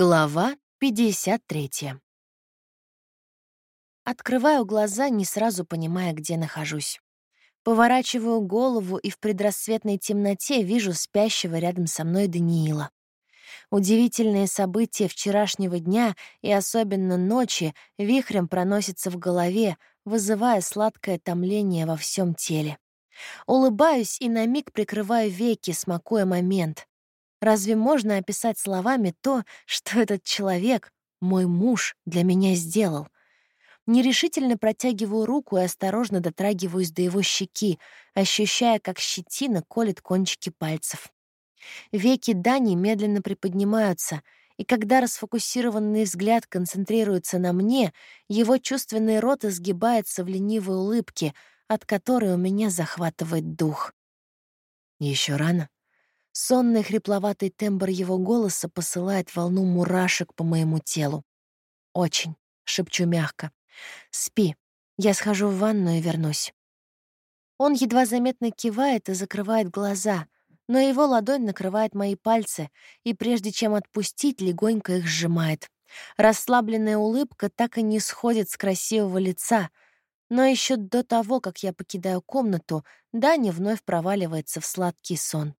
Глава 53. Открываю глаза, не сразу понимая, где нахожусь. Поворачиваю голову и в предрассветной темноте вижу спящего рядом со мной Даниила. Удивительные события вчерашнего дня и особенно ночи вихрем проносятся в голове, вызывая сладкое томление во всем теле. Улыбаюсь и на миг прикрываю веки, смакуя момент. Разве можно описать словами то, что этот человек, мой муж, для меня сделал? Нерешительно протягиваю руку и осторожно дотрагиваюсь до его щеки, ощущая, как щетина колет кончики пальцев. Веки Дани медленно приподнимаются, и когда расфокусированный взгляд концентрируется на мне, его чувственный рот изгибается в ленивой улыбке, от которой у меня захватывает дух. Еще рано. Сонный хрипловатый тембр его голоса посылает волну мурашек по моему телу. «Очень», — шепчу мягко. «Спи. Я схожу в ванну и вернусь». Он едва заметно кивает и закрывает глаза, но его ладонь накрывает мои пальцы, и прежде чем отпустить, легонько их сжимает. Расслабленная улыбка так и не сходит с красивого лица, но еще до того, как я покидаю комнату, Даня вновь проваливается в сладкий сон.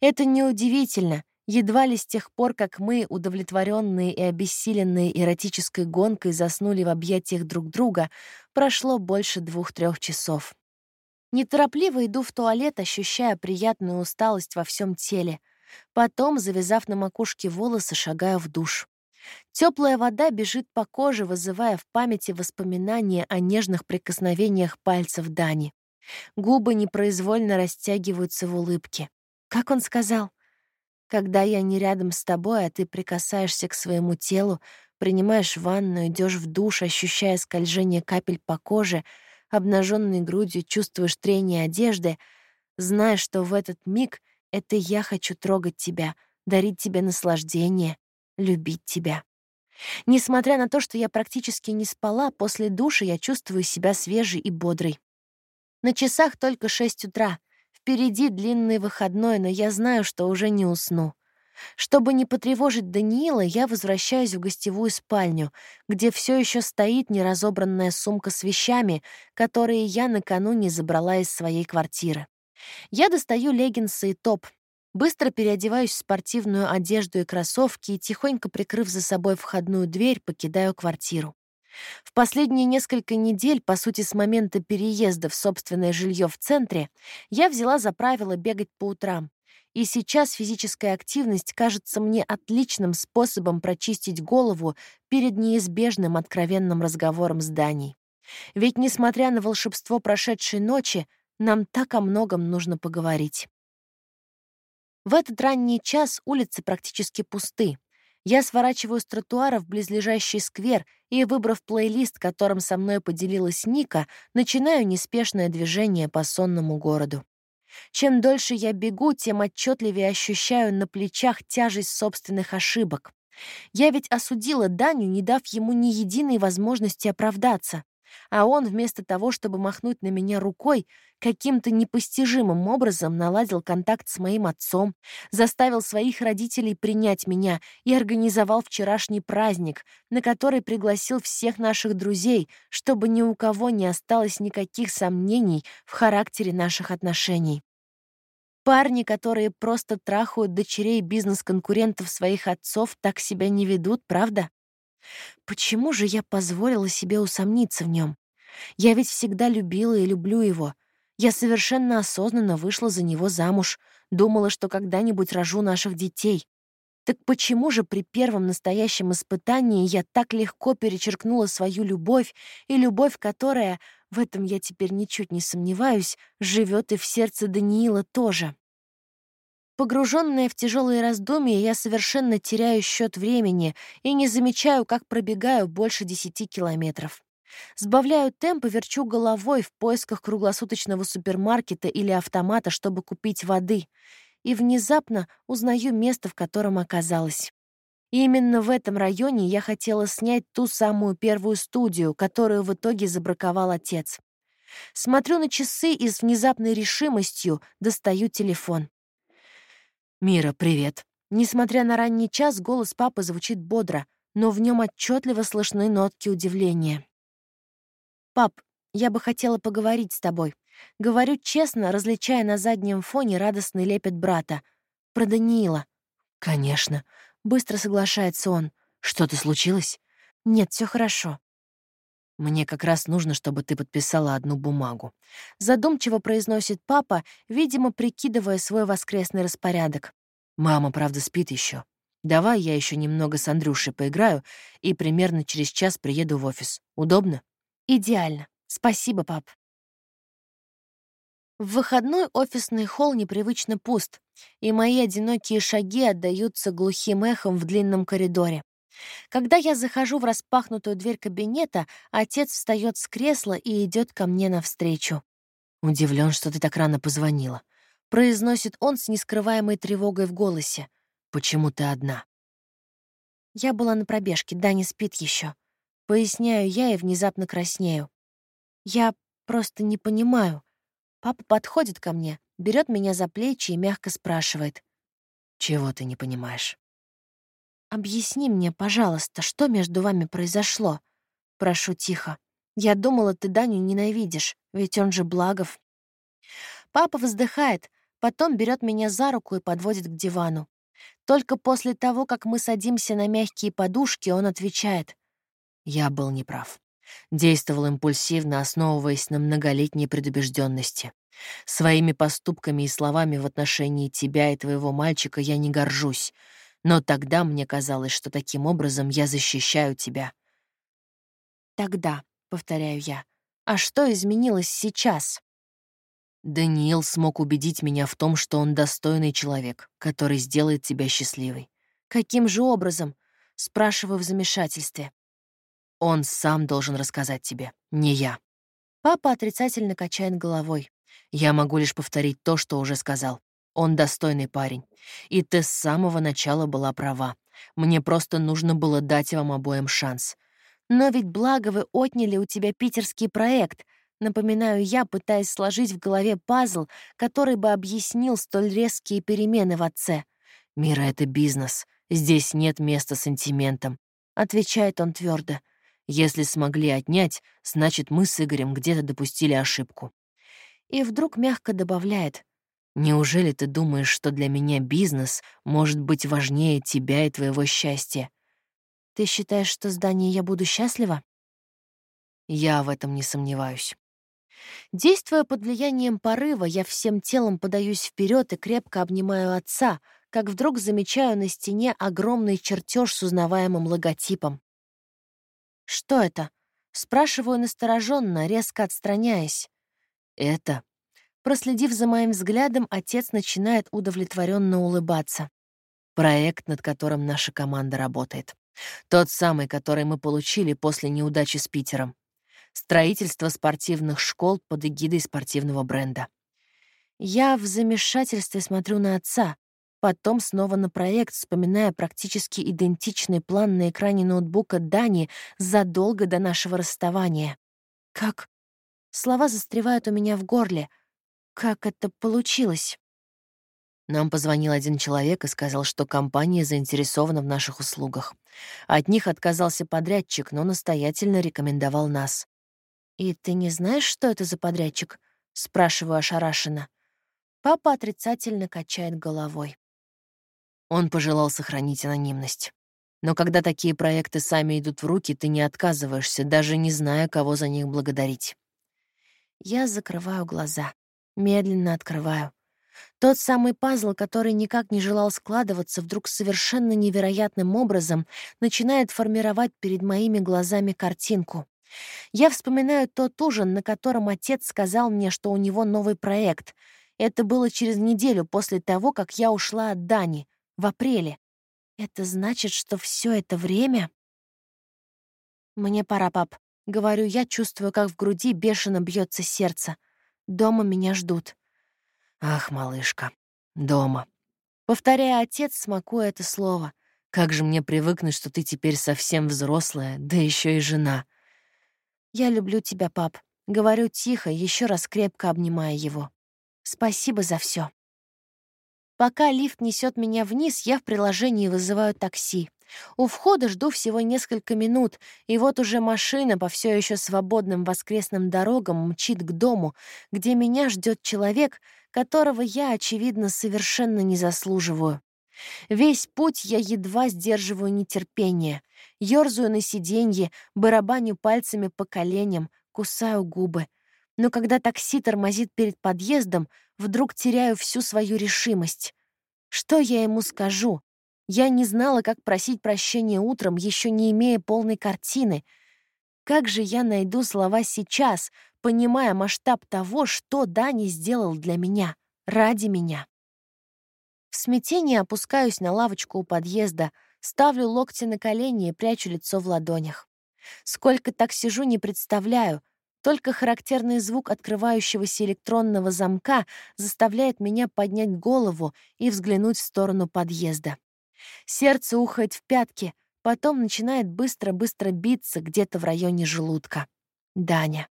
Это неудивительно, едва ли с тех пор, как мы, удовлетворенные и обессиленные эротической гонкой, заснули в объятиях друг друга, прошло больше двух-трех часов. Неторопливо иду в туалет, ощущая приятную усталость во всем теле. Потом, завязав на макушке волосы, шагаю в душ. Теплая вода бежит по коже, вызывая в памяти воспоминания о нежных прикосновениях пальцев Дани. Губы непроизвольно растягиваются в улыбке. Как он сказал? Когда я не рядом с тобой, а ты прикасаешься к своему телу, принимаешь ванну, идешь в душ, ощущая скольжение капель по коже, обнаженной грудью чувствуешь трение одежды, зная, что в этот миг это я хочу трогать тебя, дарить тебе наслаждение, любить тебя. Несмотря на то, что я практически не спала, после душа я чувствую себя свежей и бодрой. На часах только шесть утра — Впереди длинный выходной, но я знаю, что уже не усну. Чтобы не потревожить Даниила, я возвращаюсь в гостевую спальню, где все еще стоит неразобранная сумка с вещами, которые я накануне забрала из своей квартиры. Я достаю леггинсы и топ, быстро переодеваюсь в спортивную одежду и кроссовки и, тихонько прикрыв за собой входную дверь, покидаю квартиру. В последние несколько недель, по сути, с момента переезда в собственное жилье в центре, я взяла за правило бегать по утрам. И сейчас физическая активность кажется мне отличным способом прочистить голову перед неизбежным откровенным разговором с Даней. Ведь, несмотря на волшебство прошедшей ночи, нам так о многом нужно поговорить. В этот ранний час улицы практически пусты. Я сворачиваю с тротуара в близлежащий сквер и, выбрав плейлист, которым со мной поделилась Ника, начинаю неспешное движение по сонному городу. Чем дольше я бегу, тем отчетливее ощущаю на плечах тяжесть собственных ошибок. Я ведь осудила Даню, не дав ему ни единой возможности оправдаться а он вместо того, чтобы махнуть на меня рукой, каким-то непостижимым образом наладил контакт с моим отцом, заставил своих родителей принять меня и организовал вчерашний праздник, на который пригласил всех наших друзей, чтобы ни у кого не осталось никаких сомнений в характере наших отношений. Парни, которые просто трахают дочерей бизнес-конкурентов своих отцов, так себя не ведут, правда? Почему же я позволила себе усомниться в нем? Я ведь всегда любила и люблю его. Я совершенно осознанно вышла за него замуж, думала, что когда-нибудь рожу наших детей. Так почему же при первом настоящем испытании я так легко перечеркнула свою любовь, и любовь, которая, в этом я теперь ничуть не сомневаюсь, живет и в сердце Даниила тоже? Погруженная в тяжелые раздумья, я совершенно теряю счет времени и не замечаю, как пробегаю больше десяти километров. Сбавляю темп и верчу головой в поисках круглосуточного супермаркета или автомата, чтобы купить воды. И внезапно узнаю место, в котором оказалась. Именно в этом районе я хотела снять ту самую первую студию, которую в итоге забраковал отец. Смотрю на часы и с внезапной решимостью достаю телефон. «Мира, привет». Несмотря на ранний час, голос папы звучит бодро, но в нем отчетливо слышны нотки удивления. «Пап, я бы хотела поговорить с тобой. Говорю честно, различая на заднем фоне радостный лепет брата. Про Даниила». «Конечно», — быстро соглашается он. «Что-то случилось?» «Нет, все хорошо». «Мне как раз нужно, чтобы ты подписала одну бумагу». Задумчиво произносит папа, видимо, прикидывая свой воскресный распорядок. «Мама, правда, спит еще. Давай я еще немного с Андрюшей поиграю и примерно через час приеду в офис. Удобно?» «Идеально. Спасибо, пап». В выходной офисный холл непривычно пуст, и мои одинокие шаги отдаются глухим эхом в длинном коридоре. Когда я захожу в распахнутую дверь кабинета, отец встает с кресла и идет ко мне навстречу. Удивлен, что ты так рано позвонила. Произносит он с нескрываемой тревогой в голосе. Почему ты одна? Я была на пробежке, да не спит еще. Поясняю я и внезапно краснею. Я просто не понимаю. Папа подходит ко мне, берет меня за плечи и мягко спрашивает. Чего ты не понимаешь? «Объясни мне, пожалуйста, что между вами произошло?» Прошу тихо. «Я думала, ты Даню ненавидишь, ведь он же Благов». Папа вздыхает, потом берет меня за руку и подводит к дивану. Только после того, как мы садимся на мягкие подушки, он отвечает. «Я был неправ. Действовал импульсивно, основываясь на многолетней предубежденности. Своими поступками и словами в отношении тебя и твоего мальчика я не горжусь. Но тогда мне казалось, что таким образом я защищаю тебя. «Тогда», — повторяю я, — «а что изменилось сейчас?» Даниил смог убедить меня в том, что он достойный человек, который сделает тебя счастливой. «Каким же образом?» — спрашиваю в замешательстве. «Он сам должен рассказать тебе, не я». Папа отрицательно качает головой. «Я могу лишь повторить то, что уже сказал. Он достойный парень. И ты с самого начала была права. Мне просто нужно было дать вам обоим шанс. Но ведь благо вы отняли у тебя питерский проект. Напоминаю я, пытаясь сложить в голове пазл, который бы объяснил столь резкие перемены в отце. «Мира — это бизнес. Здесь нет места сантиментам», — отвечает он твердо. «Если смогли отнять, значит, мы с Игорем где-то допустили ошибку». И вдруг мягко добавляет. Неужели ты думаешь, что для меня бизнес может быть важнее тебя и твоего счастья? Ты считаешь, что с Даней я буду счастлива? Я в этом не сомневаюсь. Действуя под влиянием порыва, я всем телом подаюсь вперед и крепко обнимаю отца, как вдруг замечаю на стене огромный чертеж с узнаваемым логотипом. «Что это?» — спрашиваю настороженно, резко отстраняясь. «Это Проследив за моим взглядом, отец начинает удовлетворенно улыбаться. Проект, над которым наша команда работает. Тот самый, который мы получили после неудачи с Питером. Строительство спортивных школ под эгидой спортивного бренда. Я в замешательстве смотрю на отца, потом снова на проект, вспоминая практически идентичный план на экране ноутбука Дани задолго до нашего расставания. Как? Слова застревают у меня в горле — как это получилось? Нам позвонил один человек и сказал, что компания заинтересована в наших услугах. От них отказался подрядчик, но настоятельно рекомендовал нас. «И ты не знаешь, что это за подрядчик?» — спрашиваю ошарашенно. Папа отрицательно качает головой. Он пожелал сохранить анонимность. Но когда такие проекты сами идут в руки, ты не отказываешься, даже не зная, кого за них благодарить. Я закрываю глаза. Медленно открываю. Тот самый пазл, который никак не желал складываться, вдруг совершенно невероятным образом начинает формировать перед моими глазами картинку. Я вспоминаю тот ужин, на котором отец сказал мне, что у него новый проект. Это было через неделю после того, как я ушла от Дани, в апреле. Это значит, что все это время... «Мне пора, пап», — говорю я, чувствую, как в груди бешено бьется сердце. Дома меня ждут. Ах, малышка, дома. Повторяя отец, смакуя это слово. Как же мне привыкнуть, что ты теперь совсем взрослая, да еще и жена. Я люблю тебя, пап. Говорю тихо, еще раз крепко обнимая его. Спасибо за все. Пока лифт несет меня вниз, я в приложении вызываю такси. У входа жду всего несколько минут, и вот уже машина по все еще свободным воскресным дорогам мчит к дому, где меня ждет человек, которого я, очевидно, совершенно не заслуживаю. Весь путь я едва сдерживаю нетерпение, ерзаю на сиденье, барабаню пальцами по коленям, кусаю губы. Но когда такси тормозит перед подъездом, вдруг теряю всю свою решимость. Что я ему скажу? Я не знала, как просить прощения утром, еще не имея полной картины. Как же я найду слова сейчас, понимая масштаб того, что Дани сделал для меня, ради меня? В смятении опускаюсь на лавочку у подъезда, ставлю локти на колени и прячу лицо в ладонях. Сколько так сижу, не представляю. Только характерный звук открывающегося электронного замка заставляет меня поднять голову и взглянуть в сторону подъезда. Сердце ухает в пятки, потом начинает быстро-быстро биться где-то в районе желудка. Даня.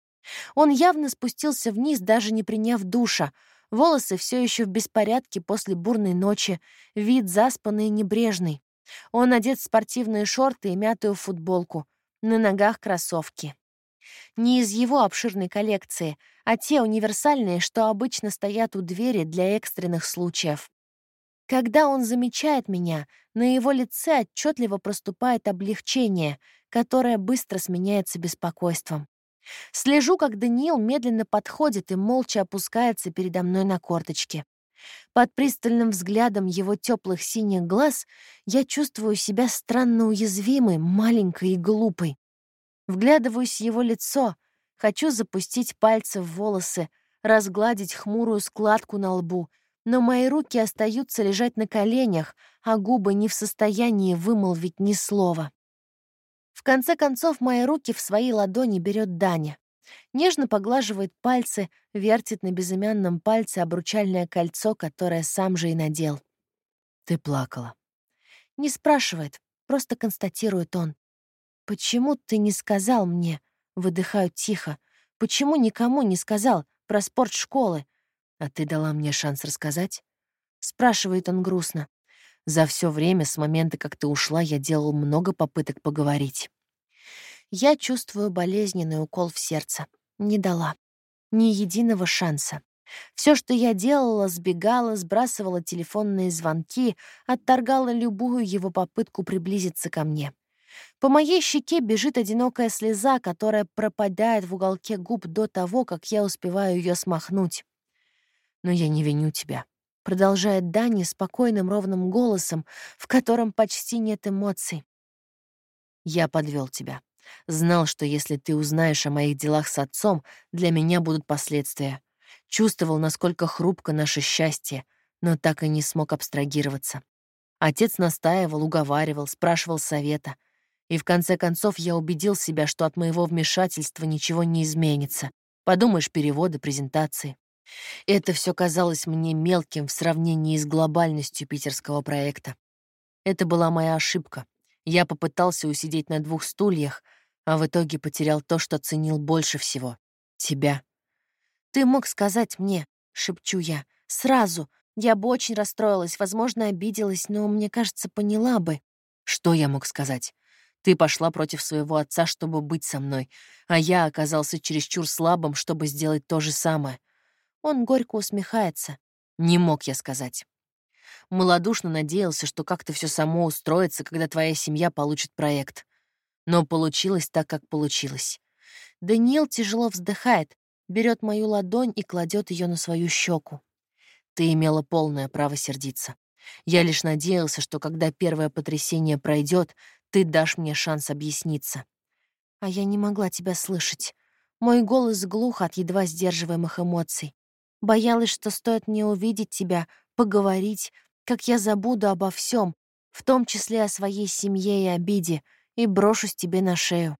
Он явно спустился вниз, даже не приняв душа. Волосы все еще в беспорядке после бурной ночи, вид заспанный и небрежный. Он одет в спортивные шорты и мятую футболку. На ногах кроссовки. Не из его обширной коллекции, а те универсальные, что обычно стоят у двери для экстренных случаев. Когда он замечает меня, на его лице отчетливо проступает облегчение, которое быстро сменяется беспокойством. Слежу, как Даниил медленно подходит и молча опускается передо мной на корточки. Под пристальным взглядом его теплых синих глаз я чувствую себя странно уязвимой, маленькой и глупой. Вглядываюсь в его лицо, хочу запустить пальцы в волосы, разгладить хмурую складку на лбу, но мои руки остаются лежать на коленях, а губы не в состоянии вымолвить ни слова. В конце концов, мои руки в свои ладони берет Даня. Нежно поглаживает пальцы, вертит на безымянном пальце обручальное кольцо, которое сам же и надел. «Ты плакала». Не спрашивает, просто констатирует он. «Почему ты не сказал мне?» Выдыхаю тихо. «Почему никому не сказал про спорт школы? «А ты дала мне шанс рассказать?» — спрашивает он грустно. «За все время, с момента, как ты ушла, я делал много попыток поговорить». Я чувствую болезненный укол в сердце. Не дала. Ни единого шанса. Все, что я делала, сбегала, сбрасывала телефонные звонки, отторгала любую его попытку приблизиться ко мне. По моей щеке бежит одинокая слеза, которая пропадает в уголке губ до того, как я успеваю ее смахнуть. Но я не виню тебя. Продолжает Дани спокойным ровным голосом, в котором почти нет эмоций. Я подвел тебя. Знал, что если ты узнаешь о моих делах с отцом, для меня будут последствия. Чувствовал, насколько хрупко наше счастье, но так и не смог абстрагироваться. Отец настаивал, уговаривал, спрашивал совета. И в конце концов я убедил себя, что от моего вмешательства ничего не изменится. Подумаешь, переводы, презентации. Это все казалось мне мелким в сравнении с глобальностью питерского проекта. Это была моя ошибка. Я попытался усидеть на двух стульях, а в итоге потерял то, что ценил больше всего — тебя. «Ты мог сказать мне», — шепчу я, — «сразу. Я бы очень расстроилась, возможно, обиделась, но, мне кажется, поняла бы». Что я мог сказать? Ты пошла против своего отца, чтобы быть со мной, а я оказался чересчур слабым, чтобы сделать то же самое. Он горько усмехается. Не мог я сказать. Молодушно надеялся, что как-то все само устроится, когда твоя семья получит проект. Но получилось так, как получилось. Даниил тяжело вздыхает, берет мою ладонь и кладет ее на свою щеку. Ты имела полное право сердиться. Я лишь надеялся, что когда первое потрясение пройдет, ты дашь мне шанс объясниться. А я не могла тебя слышать. Мой голос глух от едва сдерживаемых эмоций. Боялась, что стоит мне увидеть тебя, поговорить, как я забуду обо всем, в том числе о своей семье и обиде, и брошусь тебе на шею.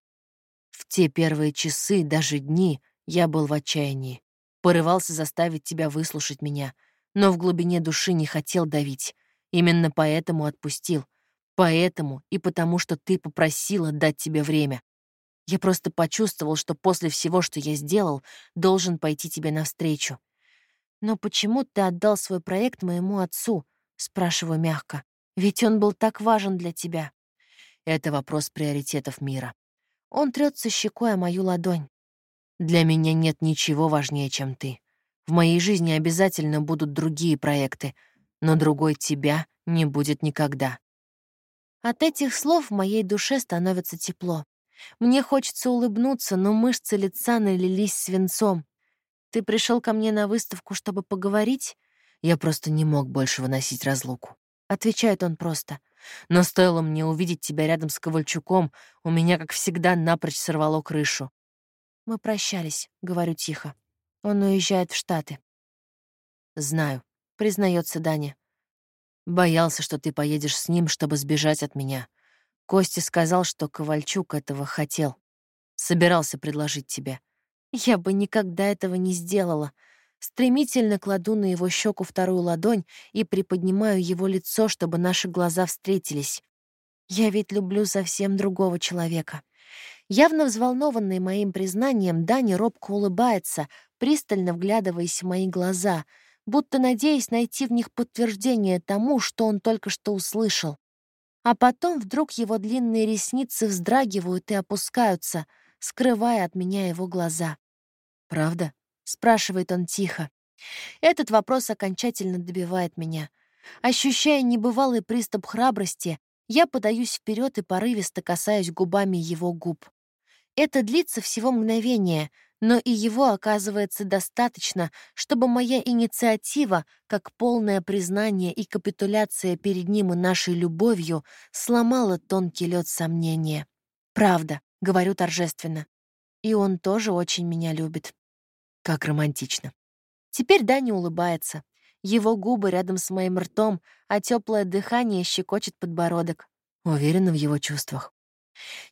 В те первые часы, даже дни, я был в отчаянии. Порывался заставить тебя выслушать меня, но в глубине души не хотел давить. Именно поэтому отпустил. Поэтому и потому, что ты попросила дать тебе время. Я просто почувствовал, что после всего, что я сделал, должен пойти тебе навстречу. Но почему ты отдал свой проект моему отцу? Спрашиваю мягко. «Ведь он был так важен для тебя». Это вопрос приоритетов мира. Он трется щекой о мою ладонь. Для меня нет ничего важнее, чем ты. В моей жизни обязательно будут другие проекты, но другой тебя не будет никогда. От этих слов в моей душе становится тепло. Мне хочется улыбнуться, но мышцы лица налились свинцом. Ты пришел ко мне на выставку, чтобы поговорить? Я просто не мог больше выносить разлуку. Отвечает он просто. Но стоило мне увидеть тебя рядом с Ковальчуком, у меня, как всегда, напрочь сорвало крышу. Мы прощались, говорю тихо. Он уезжает в Штаты. Знаю, признается Даня. Боялся, что ты поедешь с ним, чтобы сбежать от меня. Костя сказал, что Ковальчук этого хотел. Собирался предложить тебе. Я бы никогда этого не сделала. Стремительно кладу на его щеку вторую ладонь и приподнимаю его лицо, чтобы наши глаза встретились. Я ведь люблю совсем другого человека. Явно взволнованный моим признанием, Дани робко улыбается, пристально вглядываясь в мои глаза, будто надеясь найти в них подтверждение тому, что он только что услышал. А потом вдруг его длинные ресницы вздрагивают и опускаются, скрывая от меня его глаза. «Правда?» — спрашивает он тихо. Этот вопрос окончательно добивает меня. Ощущая небывалый приступ храбрости, я подаюсь вперед и порывисто касаюсь губами его губ. Это длится всего мгновение, но и его оказывается достаточно, чтобы моя инициатива, как полное признание и капитуляция перед ним и нашей любовью, сломала тонкий лед сомнения. «Правда», — говорю торжественно. И он тоже очень меня любит. Как романтично. Теперь Даня улыбается. Его губы рядом с моим ртом, а теплое дыхание щекочет подбородок. Уверена в его чувствах.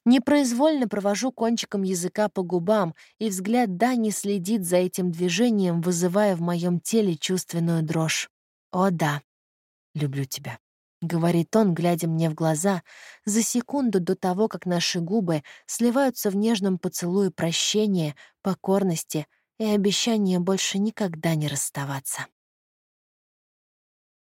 Непроизвольно провожу кончиком языка по губам, и взгляд Дани следит за этим движением, вызывая в моем теле чувственную дрожь. «О да, люблю тебя», — говорит он, глядя мне в глаза, за секунду до того, как наши губы сливаются в нежном поцелуе прощения, покорности и обещания больше никогда не расставаться.